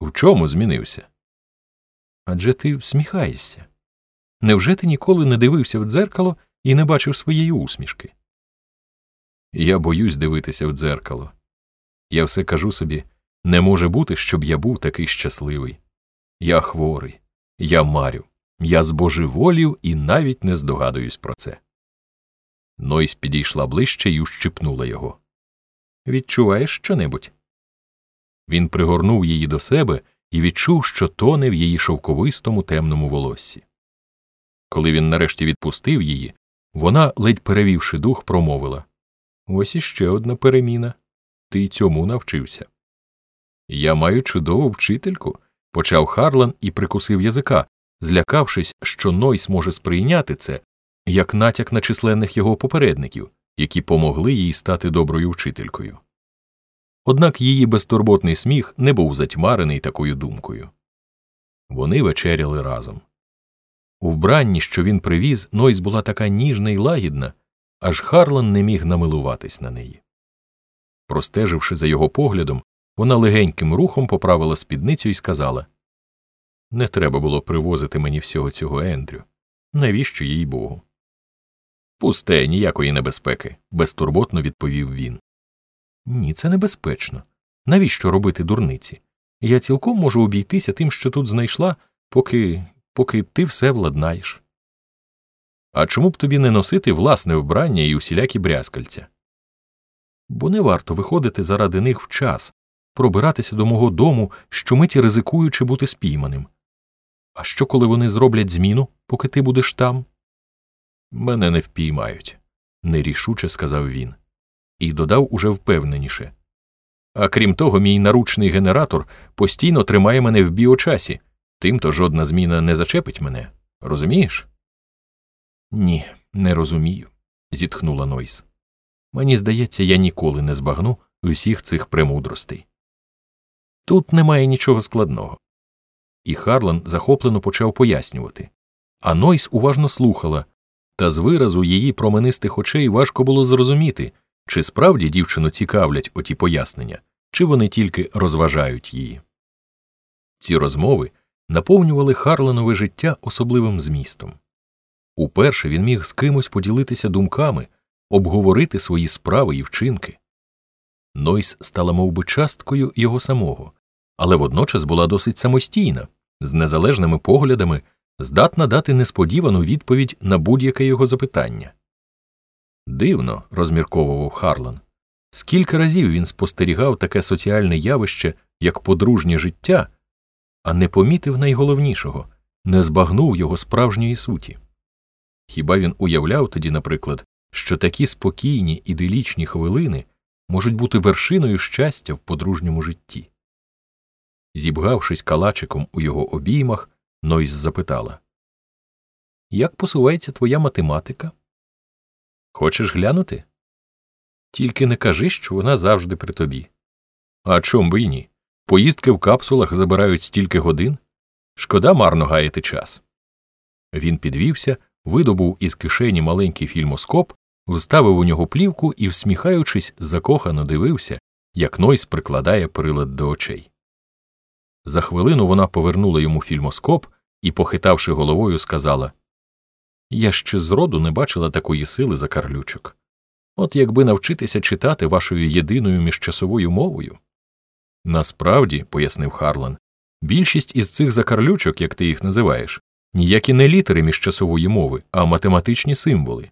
В чому змінився? Адже ти всміхаєшся. Невже ти ніколи не дивився в дзеркало і не бачив своєї усмішки? Я боюсь дивитися в дзеркало. Я все кажу собі не може бути, щоб я був такий щасливий. Я хворий, я марю, я збожеволів і навіть не здогадуюсь про це. Нойс підійшла ближче і ущипнула його. Відчуваєш щонебудь? Він пригорнув її до себе і відчув, що тоне в її шовковистому темному волоссі. Коли він нарешті відпустив її, вона, ледь перевівши дух, промовила Ось іще одна переміна. Ти й цьому навчився. Я маю чудову вчительку, почав Харлан і прикусив язика, злякавшись, що Нойс може сприйняти це як натяк на численних його попередників, які помогли їй стати доброю вчителькою. Однак її безтурботний сміх не був затьмарений такою думкою. Вони вечеряли разом. У вбранні, що він привіз, Нойс була така ніжна і лагідна, аж Харлан не міг намилуватись на неї. Простеживши за його поглядом, вона легеньким рухом поправила спідницю і сказала Не треба було привозити мені всього цього Ендрю. Навіщо їй Богу? Пусте, ніякої небезпеки, безтурботно відповів він. Ні, це небезпечно. Навіщо робити дурниці? Я цілком можу обійтися тим, що тут знайшла, поки поки ти все владнаєш. А чому б тобі не носити власне вбрання і усілякі брязкальця? Бо не варто виходити заради них в час, пробиратися до мого дому, щомиті ризикуючи бути спійманим. А що, коли вони зроблять зміну, поки ти будеш там? Мене не впіймають, нерішуче сказав він, і додав уже впевненіше. А крім того, мій наручний генератор постійно тримає мене в біочасі, тимто жодна зміна не зачепить мене. Розумієш? Ні, не розумію, зітхнула Нойс. Мені здається, я ніколи не збагну усіх цих премудростей. Тут немає нічого складного. І Харлан захоплено почав пояснювати, а Нойс уважно слухала, та з виразу її променистих очей важко було зрозуміти, чи справді дівчину цікавлять оті пояснення, чи вони тільки розважають її. Ці розмови наповнювали Харленове життя особливим змістом. Уперше він міг з кимось поділитися думками, обговорити свої справи і вчинки. Нойс стала мов би, часткою його самого, але водночас була досить самостійна, з незалежними поглядами, здатна дати несподівану відповідь на будь-яке його запитання. Дивно, розмірковував Харлан. Скільки разів він спостерігав таке соціальне явище, як подружнє життя, а не помітив найголовнішого не збагнув його справжньої суті. Хіба він уявляв тоді, наприклад, що такі спокійні іделічні хвилини можуть бути вершиною щастя в подружньому житті? Зібгавшись калачиком у його обіймах, Нойс запитала Як посувається твоя математика? Хочеш глянути? Тільки не кажи, що вона завжди при тобі. А чом би й ні? Поїздки в капсулах забирають стільки годин. Шкода марно гаяти час. Він підвівся, видобув із кишені маленький фільмоскоп, вставив у нього плівку і, всміхаючись, закохано дивився, як Нойс прикладає прилад до очей. За хвилину вона повернула йому фільмоскоп і, похитавши головою, сказала Я ще зроду не бачила такої сили за карлючок. От якби навчитися читати вашою єдиною міжчасовою мовою. Насправді, пояснив Харлан, більшість із цих закарлючок, як ти їх називаєш, ніякі не літери міжчасової мови, а математичні символи.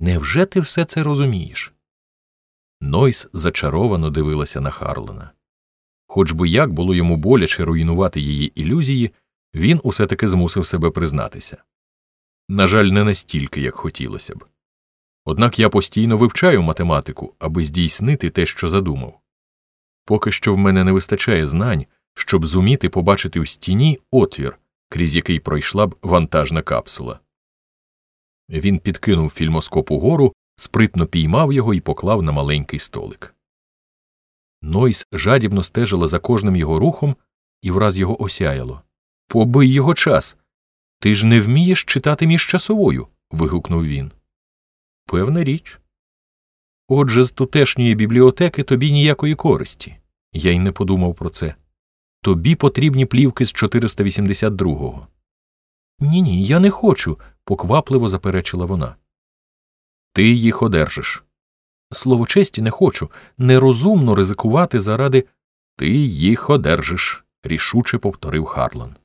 Невже ти все це розумієш? Нойс зачаровано дивилася на Харлана. Хоч би як було йому боляче руйнувати її ілюзії, він усе таки змусив себе признатися. На жаль, не настільки, як хотілося б. Однак я постійно вивчаю математику, аби здійснити те, що задумав. Поки що в мене не вистачає знань, щоб зуміти побачити в стіні отвір, крізь який пройшла б вантажна капсула. Він підкинув фільмоскоп угору, спритно піймав його і поклав на маленький столик. Нойс жадібно стежила за кожним його рухом і враз його осяяло. Побий його час. Ти ж не вмієш читати між часовою. вигукнув він. Певна річ. Отже, з тутешньої бібліотеки тобі ніякої користі. Я й не подумав про це. Тобі потрібні плівки з 482-го. Ні, ні, я не хочу, поквапливо заперечила вона. Ти їх одержиш. Слово честі не хочу. Нерозумно ризикувати заради ти їх одержиш, рішуче повторив Харлан.